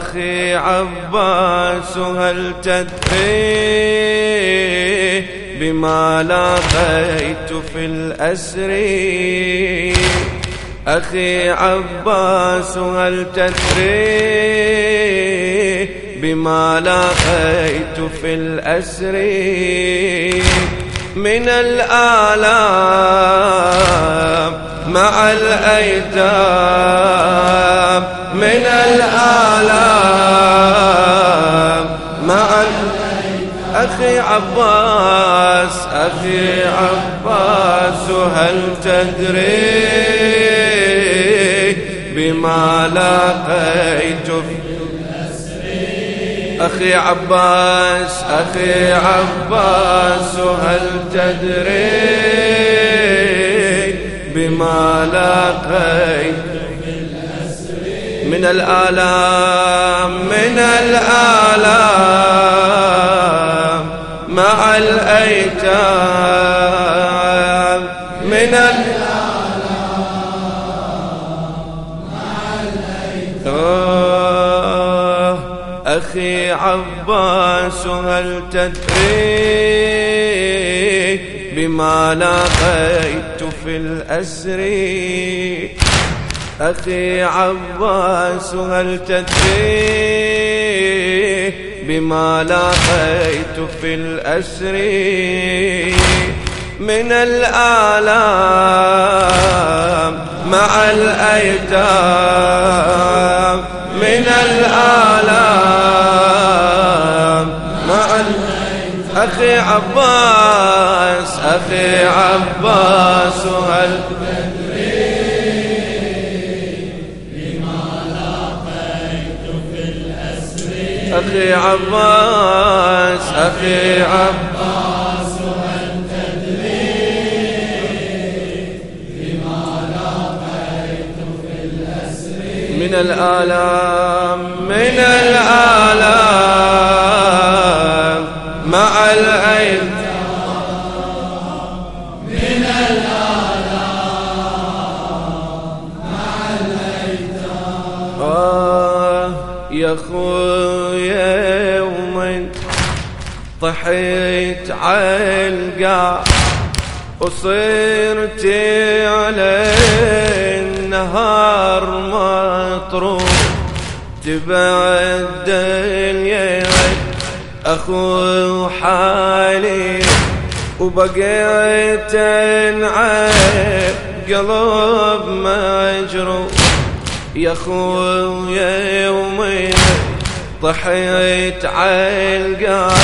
أخي عباس هل تدري بما لاقيت في الأسر؟ أخي عباس هل تدري بما لاقيت في الأسر؟ من الآلام مع الأيتام من الآلام. مع أخي عباس أخي عباس هل تدري بما لاقيت أخي عباس أخي عباس هل تدري بما لاقيت من الآلام من الآلام مع الأيتام. من الآلام أخي عباس هل تدري بما لاقيت في الأسر أخي عباس هل تدري بما لاقيت في الأسر من الآلام مع الأيتام؟ من الآلام مع أخي عباس أخي عباس هل أخي عباس أخي عباس هل تدري بما لاقيت في الأسر من الآلام من الآلام مع العين طحيت عالقاع وصرت على النهار مطروح. تبع الدنيا أخو حالي وبقيت انعب قلب مجروح. يا خويا يومين طحيت عالقاع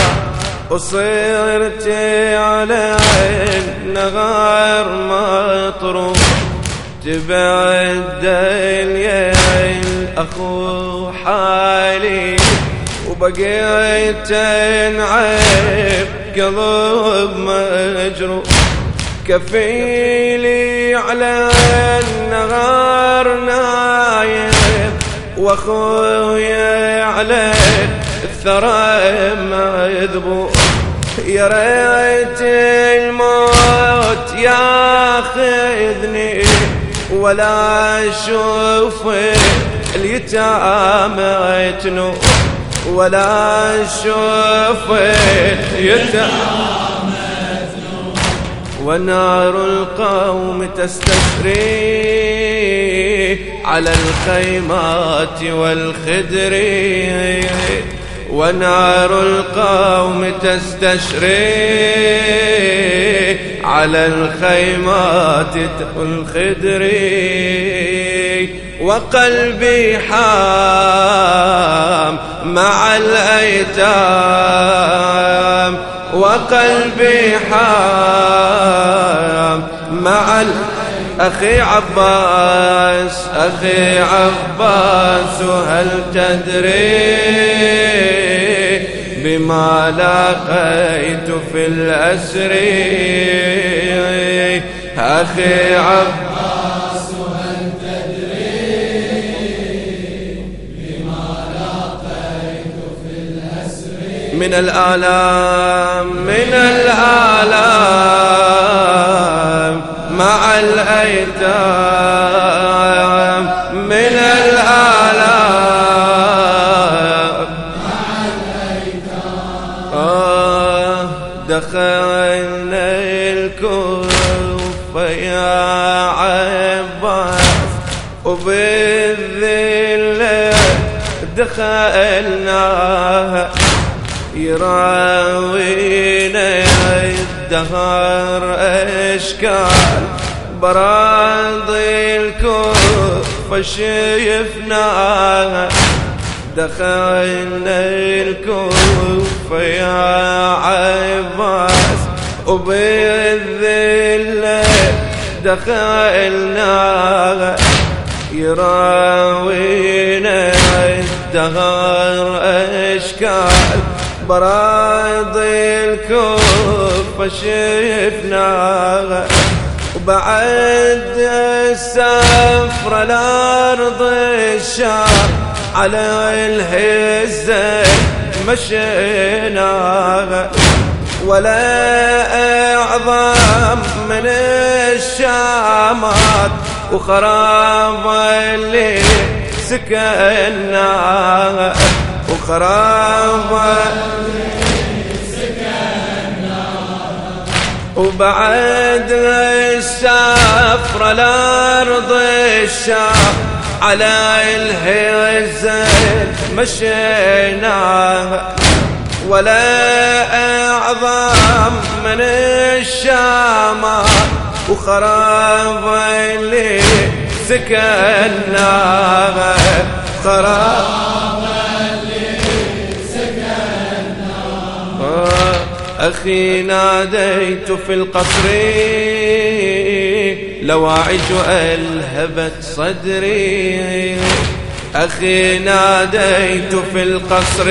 وصرت على النغار مطروح تبعد اليل أخو حالي وبقيت انعب قلب مجروح. كفيلي على النغار نايم وأخويا على الثرى مذبوح يا ريت الموت ياخذني ولا أشوف اليتامى تنوح ولا أشوف اليتامى ونار القوم تستشري على الخيمات والخدر ونار القوم تستشري على الخيمات والخدر وقلبي حام مع الأيتام. وقلبي حام مع أخي عباس أخي عباس هل تدري؟ بما لاقيت في الأسر. أخي عباس هل تدري بما لاقيت في الأسر؟ من الآلام من الآلام مع الأيتام. الكوفة يا عباس وبالذلة دخلناها يراوينا الدهر أشكال براضي الكوفة شفناها دخلنا الكوفة يا عباس وبالذلة دخلنا يراوينا الدهر أشكال براضي الكوفة شفنا وبعد السفرة الأرض الشام على الهزة مشينا ولا أعظم من الشامات وخراب اللي سكننا وخراب وبعد السفرة الأرض الشام على الهزة مشينا ولا أعظم من الشام وخراب اللي سكننا خراب اللي أخي ناديت في القصر لواعج ألهبت صدري. أخي ناديت في القصر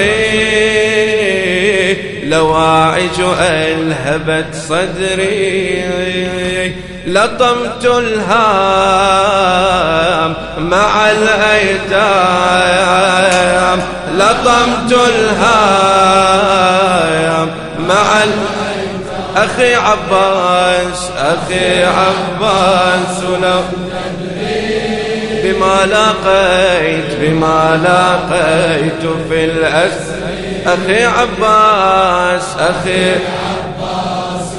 لواعج ألهبت صدري. لطمت الهام مع الأيتام لطمت الهام مع أخي عباس أخي عباس لو بما لاقيت بما لاقيت في الأسر أخي عباس أخي عباس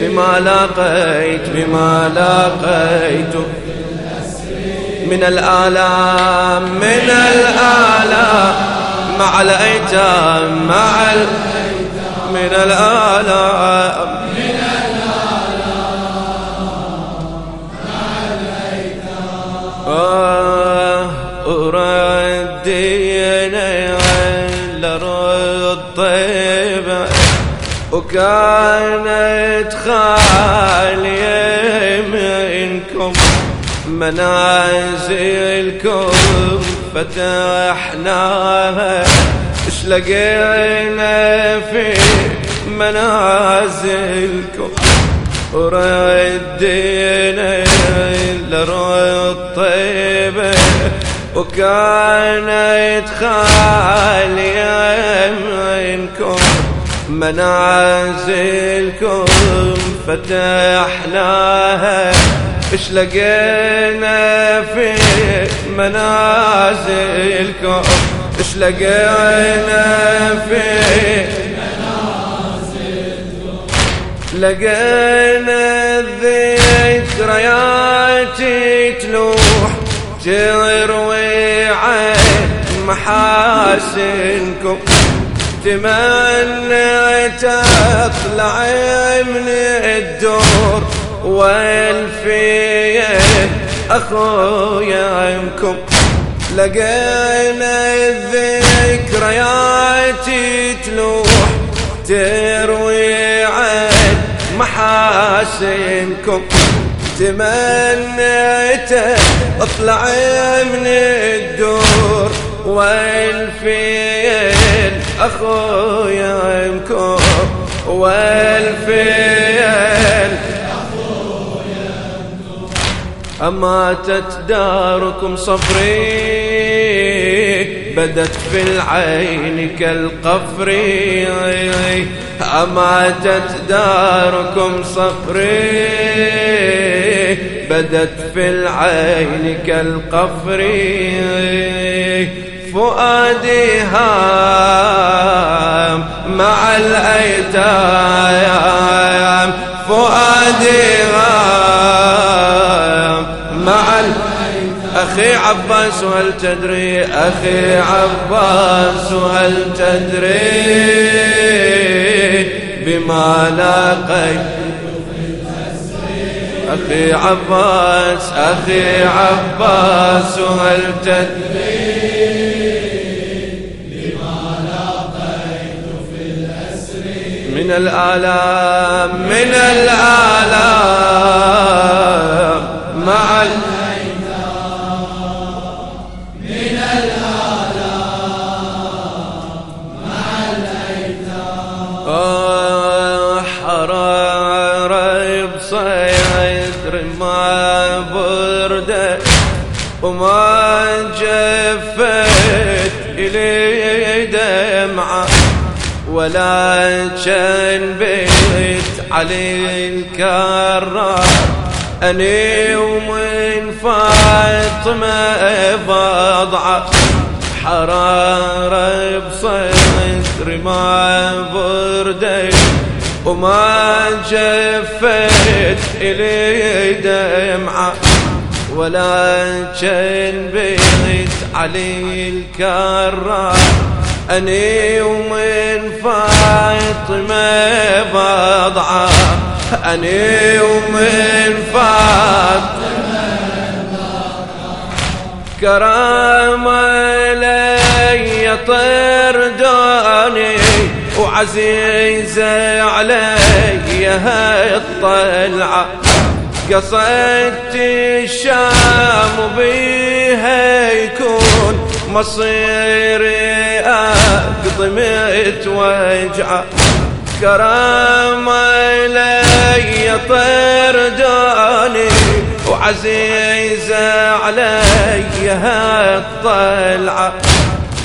بما لاقيت بما لاقيت. من الآلام من الآلام مع الأيتام مع من الآلام. وكانت خالية منكم منازلكم فتحناها. اش لقينا في منازلكم؟ وردينا لرد طيبة وكانت خالية منكم منازلكم فتحناها. اش لقينا في منازلكم؟ اش لقينا في منازلكم؟ لقينا تروي عن محاسنكم. تمنيت أطلع من الدور والفيه أخويا يمكم لقينا الذكريات تلوح تروي عن محاسنكم. تمنيت اطلع من الدور والفيل أخويا يمكم والفيل أماتت داركم صفري بدت في العين كالقفر. أماتت داركم صفري بدت في العين كالقفر فؤادي هام مع الأيتام فؤادي هام مع أخي عباس هل تدري؟ أخي عباس هل تدري؟ بما لاقيت أخي عباس أخي عباس هل تدري من الآلام من الآلام مع من وما جفت إلي دمعة ولا كان بيت علي الكرار أني ومن فاطمة بضعة حرارة بصدر ما بردي وما جفت إلي دمعة. ولا كان بيت علي الكرار أني ومن فاطمة بضعة. أني ومن فاطمة كرامة لي طرداني وعزيزة علي الطلعة. قصدت الشام بيها يكون مصيري أقضي متوجعة كرامة لي طير داني وعزيزة علي هالطلعة.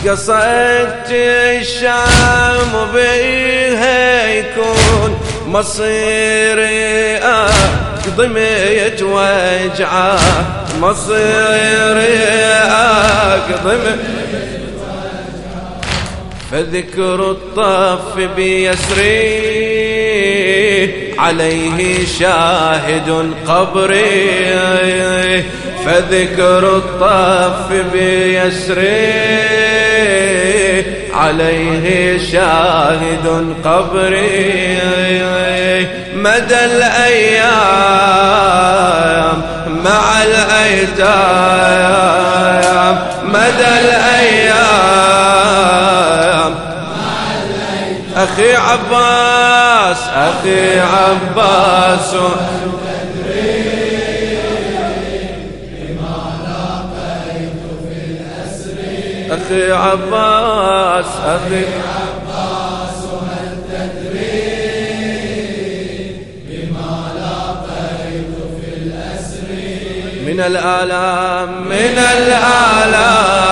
قصدت الشام بيها يكون مصيري أقضي متوجعة مصيري أقضي فذكر الطف بيسري عليه شاهد قبري. فذكر الطف بيسري عليه شاهد قبري. مدى الأيام مع الأيتام. مدى الأيام. أخي عباس أخي عباس. أخي عباس. أخي عباس هل تدري بما لاقيت في الأسر من الآلام من الآلام.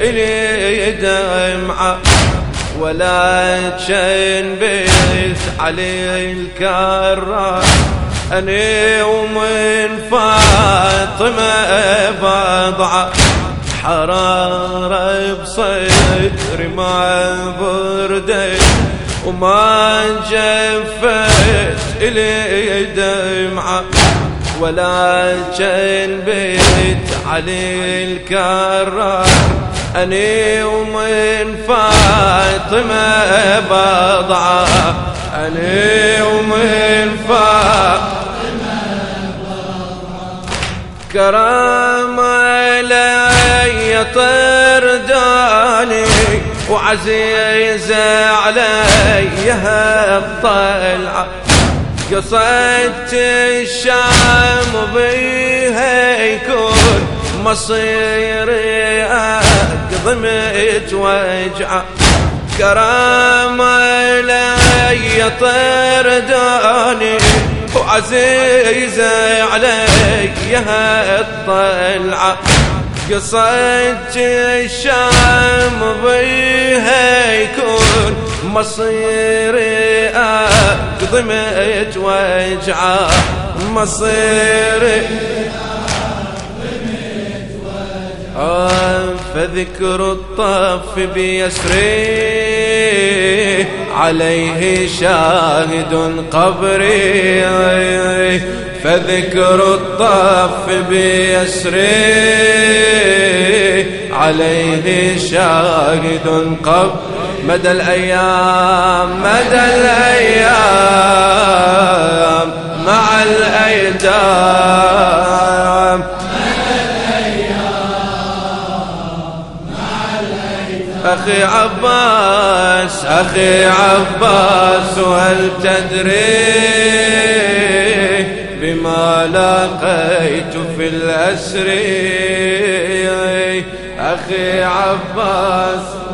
إلي دمعة ولا كان بيت علي الكرار أني ومن فاطمة بضعة حرارة بصدر ما بردي وما جفت إلي دمعة ولا كان بيت علي الكرار أني ومن فاطمة بضعة. أني ومن فاطمة كرامة لي طرداني وعزيزة علي الطلعة. قصدت الشام بيها يكون مصيري أقضي متوجعة كرامة لي طرداني وعزيزة علي الطلعة قصدت الشام بيها يكون مصيري ميت وجعه مصيري فذكر الطف بيسري. عليه شاهد قبري. فذكر الطف بيسري. عليه شاهد قبري. مدى الأيام مدى الأيام مع الأيتام. أخي عباس أخي عباس وهل تدري بما لقيت في الأسر؟ أخي عباس.